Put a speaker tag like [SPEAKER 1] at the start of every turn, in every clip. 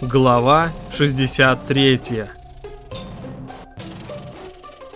[SPEAKER 1] Глава 63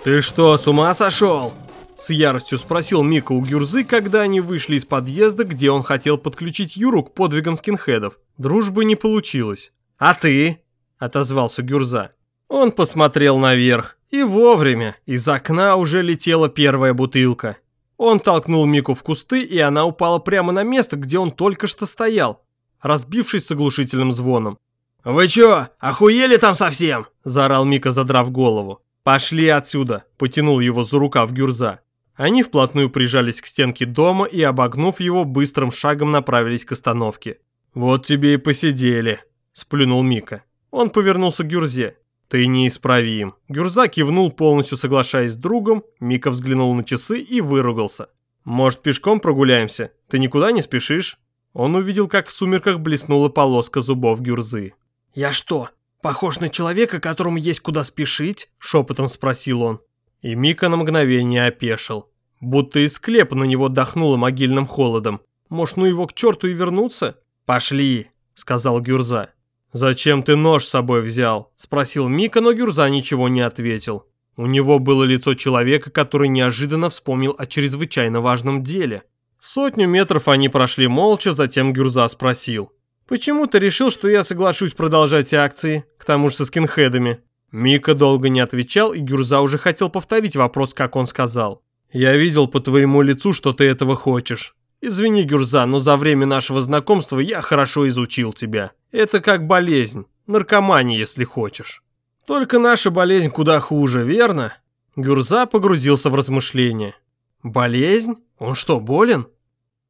[SPEAKER 1] «Ты что, с ума сошел?» С яростью спросил Мика у Гюрзы, когда они вышли из подъезда, где он хотел подключить Юру к подвигам скинхедов. Дружбы не получилось. «А ты?» – отозвался Гюрза. Он посмотрел наверх. И вовремя. Из окна уже летела первая бутылка. Он толкнул Мику в кусты, и она упала прямо на место, где он только что стоял, разбившись с оглушительным звоном.
[SPEAKER 2] «Вы чё, охуели там совсем?»
[SPEAKER 1] – заорал Мика, задрав голову. «Пошли отсюда!» – потянул его за рукав Гюрза. Они вплотную прижались к стенке дома и, обогнув его, быстрым шагом направились к остановке. «Вот тебе и посидели», – сплюнул Мика. Он повернулся к Гюрзе. «Ты неисправим». Гюрза кивнул, полностью соглашаясь с другом, Мика взглянул на часы и выругался. «Может, пешком прогуляемся? Ты никуда не спешишь?» Он увидел, как в сумерках блеснула полоска зубов Гюрзы.
[SPEAKER 2] «Я что, похож на человека, которому есть куда спешить?» – шепотом спросил он.
[SPEAKER 1] И Мика на мгновение опешил. Будто из склепа на него дохнуло могильным холодом. Может, ну его к черту и вернуться? «Пошли», – сказал Гюрза. «Зачем ты нож с собой взял?» – спросил Мика, но Гюрза ничего не ответил. У него было лицо человека, который неожиданно вспомнил о чрезвычайно важном деле. Сотню метров они прошли молча, затем Гюрза спросил. Почему ты решил, что я соглашусь продолжать акции, к тому же со скинхедами? Мика долго не отвечал, и Гюрза уже хотел повторить вопрос, как он сказал. Я видел по твоему лицу, что ты этого хочешь. Извини, Гюрза, но за время нашего знакомства я хорошо изучил тебя. Это как болезнь, наркомания, если хочешь. Только наша болезнь куда хуже, верно? Гюрза погрузился в размышления. Болезнь? Он что, болен?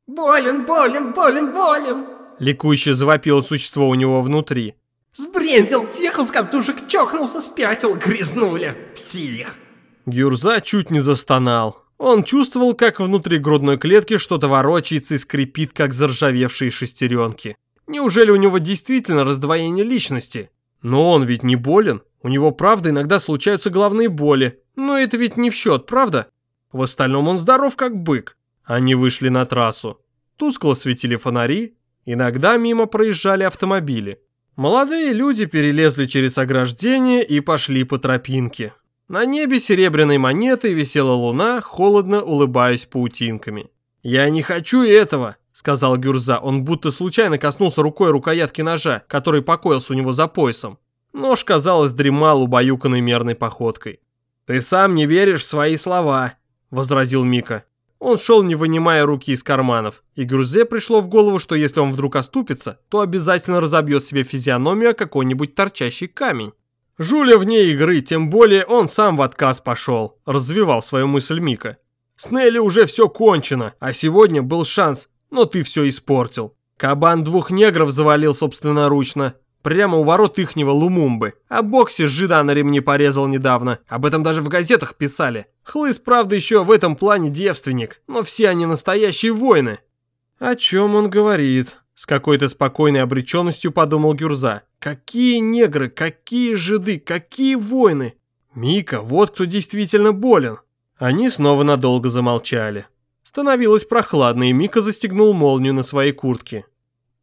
[SPEAKER 3] Болен, болен, болен, болен.
[SPEAKER 1] Ликующе завопило существо у него внутри.
[SPEAKER 3] Сбрендил, съехал с катушек, чокнулся, спятил, грязнули. Псих.
[SPEAKER 1] Гюрза чуть не застонал. Он чувствовал, как внутри грудной клетки что-то ворочается и скрипит, как заржавевшие шестеренки. Неужели у него действительно раздвоение личности? Но он ведь не болен. У него, правда, иногда случаются головные боли. Но это ведь не в счет, правда? В остальном он здоров, как бык. Они вышли на трассу. Тускло светили фонари, Иногда мимо проезжали автомобили. Молодые люди перелезли через ограждение и пошли по тропинке. На небе серебряной монетой висела луна, холодно улыбаясь паутинками. «Я не хочу этого», — сказал Гюрза. Он будто случайно коснулся рукой рукоятки ножа, который покоился у него за поясом. Нож, казалось, дремал убаюканной мерной походкой. «Ты сам не веришь в свои слова», — возразил Мика. Он шел, не вынимая руки из карманов, и Гюрзе пришло в голову, что если он вдруг оступится, то обязательно разобьет себе физиономию о какой-нибудь торчащий камень. Жуля вне игры, тем более он сам в отказ пошел, развивал свою мысль Мика. С Нелли уже все кончено, а сегодня был шанс, но ты все испортил. Кабан двух негров завалил собственноручно, Прямо у ворот ихнего Лумумбы. А Бокси жида на ремне порезал недавно. Об этом даже в газетах писали. Хлыс, правда, еще в этом плане девственник. Но все они настоящие воины. О чем он говорит? С какой-то спокойной обреченностью подумал Гюрза. Какие негры, какие жиды, какие воины. Мика, вот кто действительно болен. Они снова надолго замолчали. Становилось прохладно, и Мика застегнул молнию на своей куртке.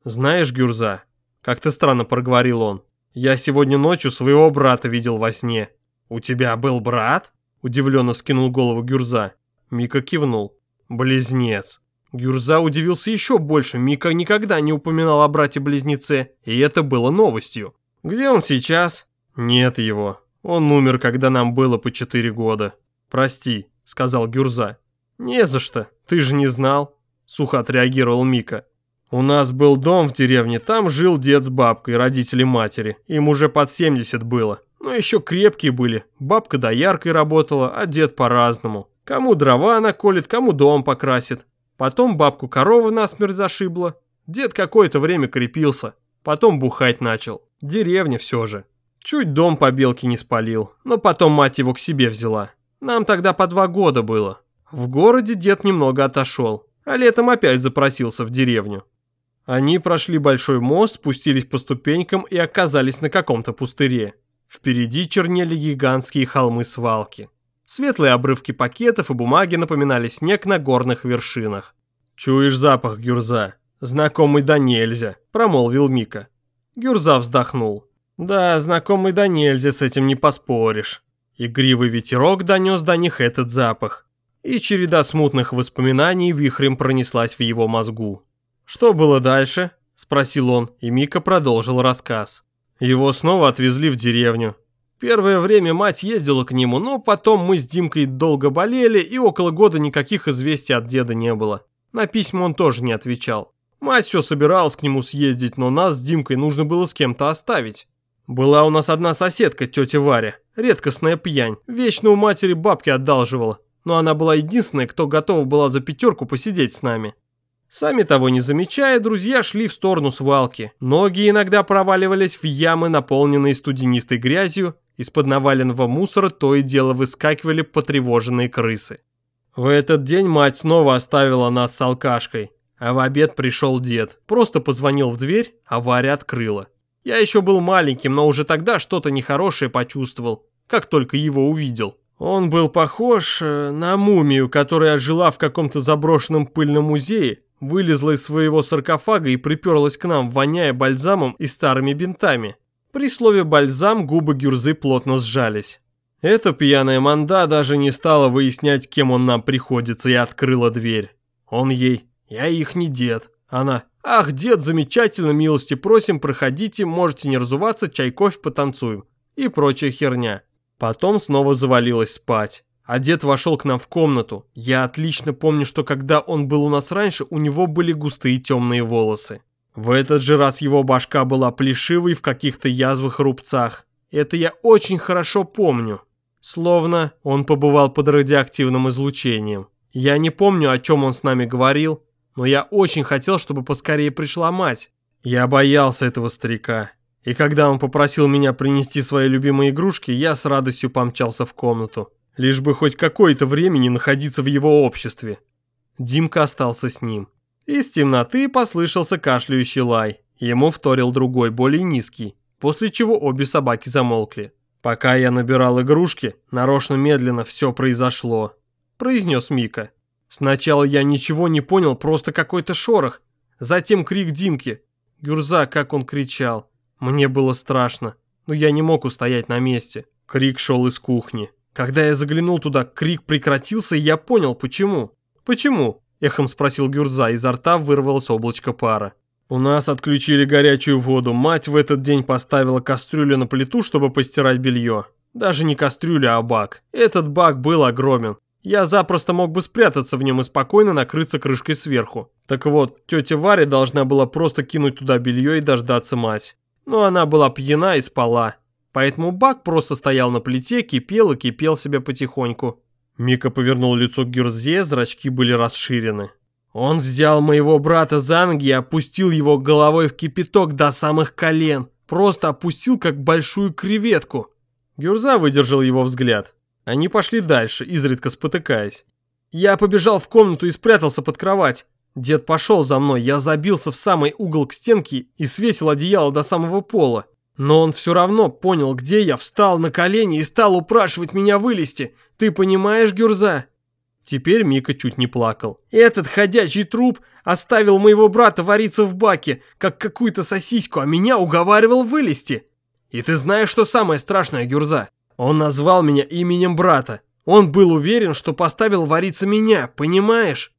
[SPEAKER 1] «Знаешь, Гюрза, как-то странно проговорил он. Я сегодня ночью своего брата видел во сне. У тебя был брат? Удивленно скинул голову Гюрза. Мика кивнул. Близнец. Гюрза удивился еще больше. Мика никогда не упоминал о брате-близнеце, и это было новостью. Где он сейчас? Нет его. Он умер, когда нам было по четыре года. Прости, сказал Гюрза. Не за что, ты же не знал. Сухо отреагировал Мика. У нас был дом в деревне, там жил дед с бабкой, родители матери. Им уже под 70 было. Но еще крепкие были. Бабка дояркой работала, а дед по-разному. Кому дрова наколет, кому дом покрасит. Потом бабку корова насмерть зашибла. Дед какое-то время крепился. Потом бухать начал. Деревня все же. Чуть дом по белке не спалил, но потом мать его к себе взяла. Нам тогда по два года было. В городе дед немного отошел, а летом опять запросился в деревню. Они прошли большой мост, спустились по ступенькам и оказались на каком-то пустыре. Впереди чернели гигантские холмы-свалки. Светлые обрывки пакетов и бумаги напоминали снег на горных вершинах. «Чуешь запах, Гюрза? Знакомый да нельзя», – промолвил Мика. Гюрза вздохнул. Да, знакомый да нельзя, с этим не поспоришь. Игривый ветерок донес до них этот запах. И череда смутных воспоминаний вихрем пронеслась в его мозгу. «Что было дальше?» – спросил он, и Мика продолжил рассказ. Его снова отвезли в деревню. Первое время мать ездила к нему, но потом мы с Димкой долго болели, и около года никаких известий от деда не было. На письма он тоже не отвечал. Мать все собиралась к нему съездить, но нас с Димкой нужно было с кем-то оставить. Была у нас одна соседка, тетя Варя, редкостная пьянь, вечно у матери бабки одалживала, но она была единственная, кто готова была за пятерку посидеть с нами. Сами того не замечая, друзья шли в сторону свалки. Ноги иногда проваливались в ямы, наполненные студенистой грязью, из-под наваленного мусора то и дело выскакивали потревоженные крысы. В этот день мать снова оставила нас с алкашкой, а в обед пришел дед. Просто позвонил в дверь, а Варя открыла. Я еще был маленьким, но уже тогда что-то нехорошее почувствовал, как только его увидел. Он был похож э, на мумию, которая жила в каком-то заброшенном пыльном музее, вылезла из своего саркофага и приперлась к нам, воняя бальзамом и старыми бинтами. При слове «бальзам» губы Гюрзы плотно сжались. Эта пьяная манда даже не стала выяснять, кем он нам приходится, и открыла дверь. Он ей «Я их не дед». Она «Ах, дед, замечательно, милости просим, проходите, можете не разуваться, чай, кофе, потанцуем». И прочая херня. Потом снова завалилась спать. А дед вошел к нам в комнату. Я отлично помню, что когда он был у нас раньше, у него были густые темные волосы. В этот же раз его башка была плешивой в каких-то язвых рубцах. Это я очень хорошо помню. Словно он побывал под радиоактивным излучением. Я не помню, о чем он с нами говорил, но я очень хотел, чтобы поскорее пришла мать. Я боялся этого старика. И когда он попросил меня принести свои любимые игрушки, я с радостью помчался в комнату. Лишь бы хоть какое-то времени находиться в его обществе. Димка остался с ним. Из темноты послышался кашляющий лай. Ему вторил другой, более низкий, после чего обе собаки замолкли. «Пока я набирал игрушки, нарочно медленно все произошло», – произнес Мика. Сначала я ничего не понял, просто какой-то шорох. Затем крик Димки. Гюрза, как он кричал. Мне было страшно, но я не мог устоять на месте. Крик шел из кухни. Когда я заглянул туда, крик прекратился, и я понял, почему. «Почему?» – эхом спросил Гюрза, изо рта вырвалось облачко пара. У нас отключили горячую воду. Мать в этот день поставила кастрюлю на плиту, чтобы постирать белье. Даже не кастрюля, а бак. Этот бак был огромен. Я запросто мог бы спрятаться в нем и спокойно накрыться крышкой сверху. Так вот, тетя Варя должна была просто кинуть туда белье и дождаться мать. Но она была пьяна и спала. Поэтому бак просто стоял на плите, кипел и кипел себе потихоньку. Мика повернул лицо к Гюрзе, зрачки были расширены. Он взял моего брата за ноги и опустил его головой в кипяток до самых колен. Просто опустил, как большую креветку. Гюрза выдержал его взгляд. Они пошли дальше, изредка спотыкаясь. Я побежал в комнату и спрятался под кровать. Дед пошел за мной, я забился в самый угол к стенке и свесил одеяло до самого пола. Но он все равно понял, где я, встал на колени и стал упрашивать меня вылезти. Ты понимаешь, Гюрза? Теперь Мика чуть не плакал. Этот ходячий труп оставил моего брата вариться в баке, как какую-то сосиску, а меня уговаривал вылезти. И ты знаешь, что самое страшное, Гюрза? Он назвал меня именем брата. Он был уверен, что поставил вариться меня, понимаешь?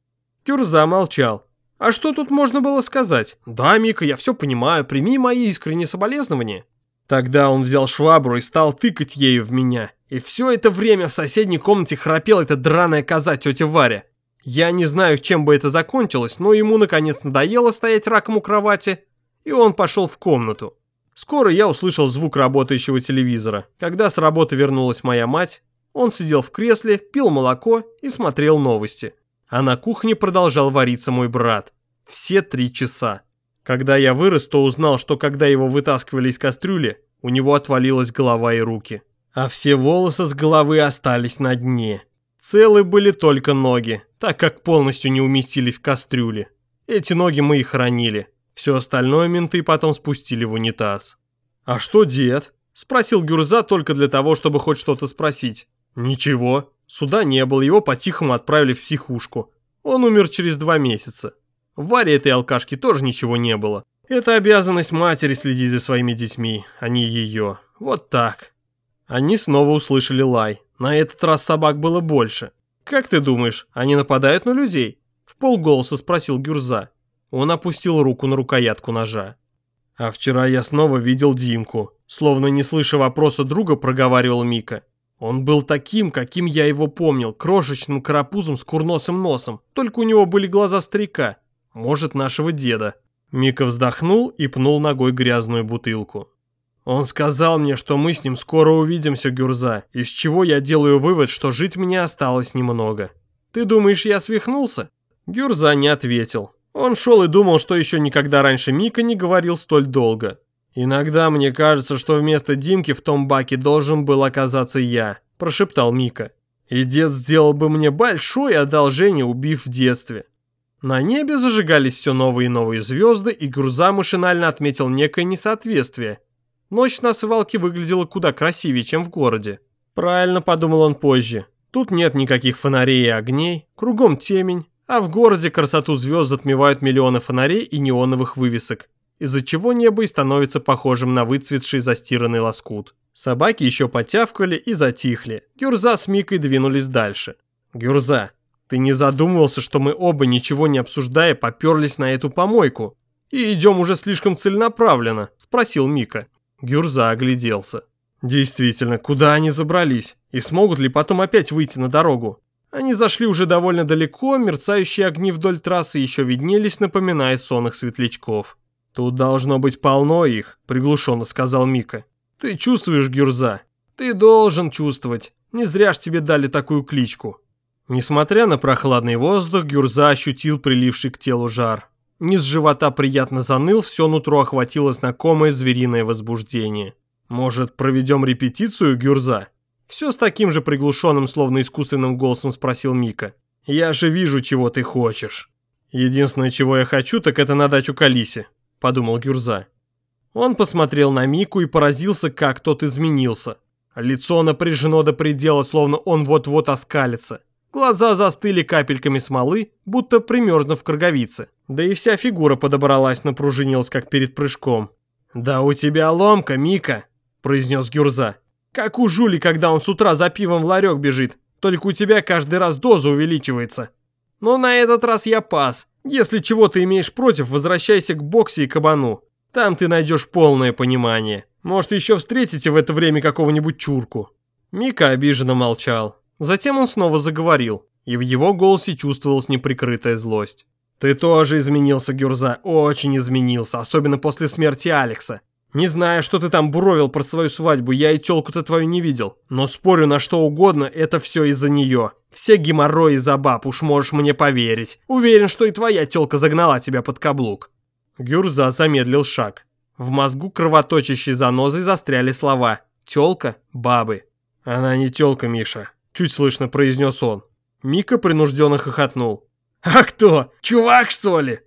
[SPEAKER 1] Кюрза молчал. А что тут можно было сказать? Да, Мика, я все понимаю, прими мои искренние соболезнования. Тогда он взял швабру и стал тыкать ею в меня. И все это время в соседней комнате храпела эта драная коза тетя Варя. Я не знаю, чем бы это закончилось, но ему наконец надоело стоять раком у кровати, и он пошел в комнату. Скоро я услышал звук работающего телевизора. Когда с работы вернулась моя мать, он сидел в кресле, пил молоко и смотрел новости. А на кухне продолжал вариться мой брат. Все три часа. Когда я вырос, то узнал, что когда его вытаскивали из кастрюли, у него отвалилась голова и руки. А все волосы с головы остались на дне. Целы были только ноги, так как полностью не уместились в кастрюле. Эти ноги мы и хранили. Все остальное менты потом спустили в унитаз. «А что дед?» – спросил Гюрза только для того, чтобы хоть что-то спросить. «Ничего. Суда не было, его по-тихому отправили в психушку. Он умер через два месяца. Варе этой алкашки тоже ничего не было. Это обязанность матери следить за своими детьми, а не ее. Вот так. Они снова услышали лай. На этот раз собак было больше. «Как ты думаешь, они нападают на людей?» В полголоса спросил Гюрза. Он опустил руку на рукоятку ножа. «А вчера я снова видел Димку», словно не слыша вопроса друга, проговаривал Мика. Он был таким, каким я его помнил, крошечным карапузом с курносым носом, только у него были глаза старика, может, нашего деда. Мика вздохнул и пнул ногой грязную бутылку. Он сказал мне, что мы с ним скоро увидимся, Гюрза, из чего я делаю вывод, что жить мне осталось немного. Ты думаешь, я свихнулся? Гюрза не ответил. Он шел и думал, что еще никогда раньше Мика не говорил столь долго. «Иногда мне кажется, что вместо Димки в том баке должен был оказаться я», – прошептал Мика. «И дед сделал бы мне большое одолжение, убив в детстве». На небе зажигались все новые и новые звезды, и Гюрза машинально отметил некое несоответствие. Ночь на свалке выглядела куда красивее, чем в городе. Правильно подумал он позже. Тут нет никаких фонарей и огней, кругом темень, а в городе красоту звезд затмевают миллионы фонарей и неоновых вывесок из-за чего небо и становится похожим на выцветший застиранный лоскут. Собаки еще потявкали и затихли. Гюрза с Микой двинулись дальше. «Гюрза, ты не задумывался, что мы оба, ничего не обсуждая, поперлись на эту помойку? И идем уже слишком целенаправленно?» – спросил Мика. Гюрза огляделся. «Действительно, куда они забрались? И смогут ли потом опять выйти на дорогу?» Они зашли уже довольно далеко, мерцающие огни вдоль трассы еще виднелись, напоминая сонных светлячков. «Тут должно быть полно их», — приглушенно сказал Мика. «Ты чувствуешь, Гюрза? Ты должен чувствовать. Не зря ж тебе дали такую кличку». Несмотря на прохладный воздух, Гюрза ощутил приливший к телу жар. Низ живота приятно заныл, все нутро охватило знакомое звериное возбуждение. «Может, проведем репетицию, Гюрза?» Все с таким же приглушенным, словно искусственным голосом спросил Мика. «Я же вижу, чего ты хочешь». «Единственное, чего я хочу, так это на дачу к Алисе подумал Гюрза. Он посмотрел на Мику и поразился, как тот изменился. Лицо напряжено до предела, словно он вот-вот оскалится. Глаза застыли капельками смолы, будто примерзнув к роговице. Да и вся фигура подобралась, напружинилась, как перед прыжком. «Да у тебя ломка, Мика», – произнес Гюрза. «Как у Жули, когда он с утра за пивом в ларек бежит. Только у тебя каждый раз доза увеличивается. Но на этот раз я пас. Если чего ты имеешь против, возвращайся к боксе и кабану. Там ты найдешь полное понимание. Может, еще встретите в это время какого-нибудь чурку». Мика обиженно молчал. Затем он снова заговорил, и в его голосе чувствовалась неприкрытая злость. «Ты тоже изменился, Гюрза, очень изменился, особенно после смерти Алекса. Не знаю, что ты там буровил про свою свадьбу, я и тёлку-то твою не видел. Но спорю на что угодно, это все из-за нее. Все геморрои за баб, уж можешь мне поверить. Уверен, что и твоя тёлка загнала тебя под каблук». Гюрза замедлил шаг. В мозгу кровоточащей занозой застряли слова «тёлка, бабы». «Она не тёлка, Миша», — чуть слышно произнес он. Мика принужденно хохотнул. «А кто? Чувак, что ли?»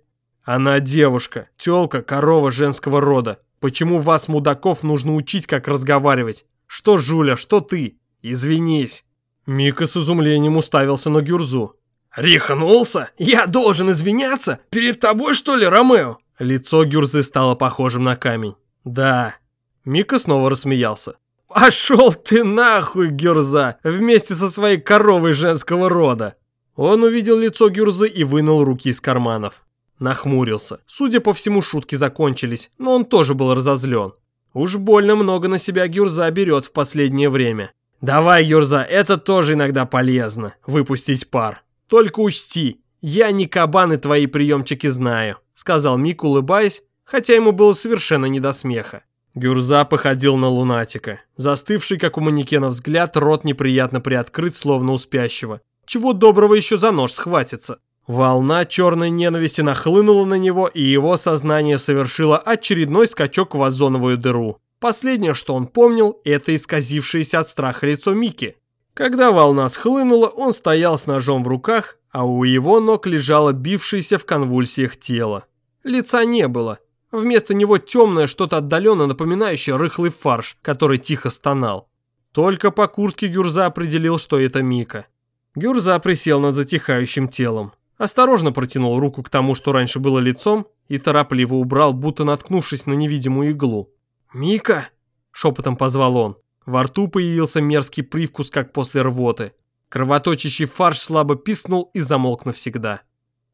[SPEAKER 1] «Она девушка, тёлка, корова женского рода. Почему вас, мудаков, нужно учить, как разговаривать? Что Жуля, что ты? Извинись. Мика с изумлением уставился на Гюрзу. «Рехнулся? Я должен извиняться? Перед тобой, что ли, Ромео?» Лицо Гюрзы стало похожим на камень. «Да». Мика снова рассмеялся. «Пошел ты нахуй, Гюрза, вместе со своей коровой женского рода!» Он увидел лицо Гюрзы и вынул руки из карманов. Нахмурился. Судя по всему, шутки закончились, но он тоже был разозлен. Уж больно много на себя Гюрза берет в последнее время. Давай, Гюрза, это тоже иногда полезно, выпустить пар. Только учти, я не кабан и твои приемчики знаю, сказал Мик, улыбаясь, хотя ему было совершенно не до смеха. Гюрза походил на лунатика. Застывший, как у манекена взгляд, рот неприятно приоткрыт, словно у спящего. Чего доброго еще за нож схватится. Волна черной ненависти нахлынула на него, и его сознание совершило очередной скачок в озоновую дыру. Последнее, что он помнил, это исказившееся от страха лицо Мики. Когда волна схлынула, он стоял с ножом в руках, а у его ног лежало бившееся в конвульсиях тело. Лица не было. Вместо него темное что-то отдаленно напоминающее рыхлый фарш, который тихо стонал. Только по куртке Гюрза определил, что это Мика. Гюрза присел над затихающим телом. осторожно протянул руку к тому, что раньше было лицом, и торопливо убрал, будто наткнувшись на невидимую иглу.
[SPEAKER 2] «Мика!» – шепотом позвал он.
[SPEAKER 1] Во рту появился мерзкий привкус, как после рвоты. Кровоточащий фарш слабо писнул и замолк навсегда.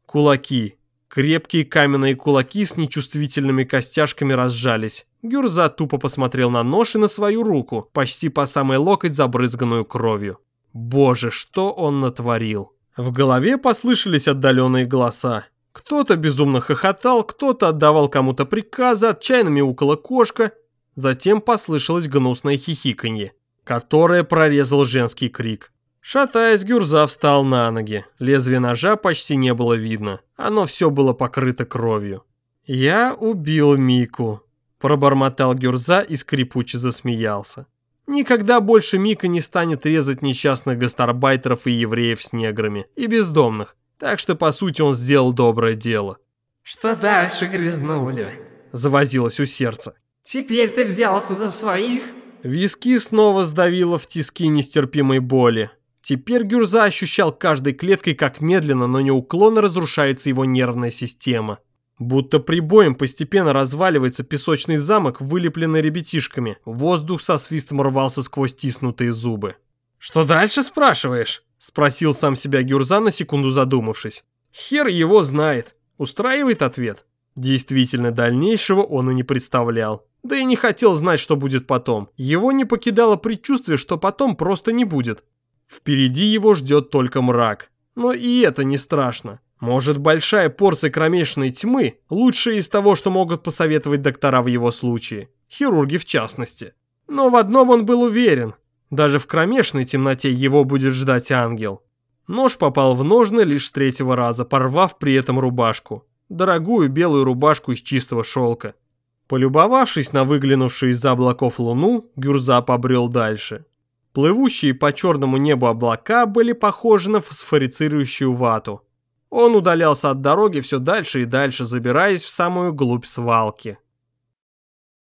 [SPEAKER 1] Кулаки. Крепкие каменные кулаки с нечувствительными костяшками разжались. Гюрза тупо посмотрел на нож и на свою руку, почти по самой локоть забрызганную кровью. Боже, что он натворил. В голове послышались отдаленные голоса. Кто-то безумно хохотал, кто-то отдавал кому-то приказы, отчаянно мяукала кошка. Затем послышалось гнусное хихиканье, которое прорезал женский крик. Шатаясь, Гюрза встал на ноги. Лезвие ножа почти не было видно. Оно все было покрыто кровью. «Я убил Мику», – пробормотал Гюрза и скрипуче засмеялся. Никогда больше Мика не станет резать несчастных гастарбайтеров и евреев с неграми, и бездомных. Так что, по сути, он сделал доброе дело.
[SPEAKER 3] «Что дальше, грязнули?»
[SPEAKER 1] Завозилось у сердца.
[SPEAKER 3] «Теперь ты взялся за своих?»
[SPEAKER 1] Виски снова сдавило в тиски нестерпимой боли. Теперь Гюрза ощущал каждой клеткой, как медленно, но неуклонно разрушается его нервная система. Будто прибоем постепенно разваливается песочный замок, вылепленный ребятишками. Воздух со свистом рвался сквозь тиснутые зубы.
[SPEAKER 2] «Что дальше, спрашиваешь?» – спросил сам себя Гюрза на секунду задумавшись. «Хер его знает». Устраивает ответ.
[SPEAKER 1] Действительно, дальнейшего он и не представлял. Да и не хотел знать, что будет потом. Его не покидало предчувствие, что потом просто не будет. Впереди его ждет только мрак. Но и это не страшно. Может, большая порция кромешной тьмы – лучшая из того, что могут посоветовать доктора в его случае. Хирурги в частности. Но в одном он был уверен. Даже в кромешной темноте его будет ждать ангел. Нож попал в ножны лишь с третьего раза, порвав при этом рубашку. Дорогую белую рубашку из чистого шелка. Полюбовавшись на выглянувшую из-за облаков луну, Гюрза побрел дальше. Плывущие по черному небу облака были похожи на фосфорицирующую вату. Он удалялся от дороги все дальше и дальше, забираясь в самую глубь свалки.